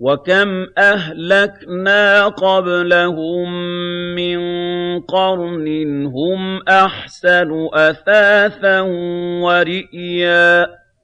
وَكَمْ أَهْلَكْنَا قَبْلَهُم مِّن قَرْنٍ هُمْ أَحْسَنُ أَثَاثًا وَرِئْيًا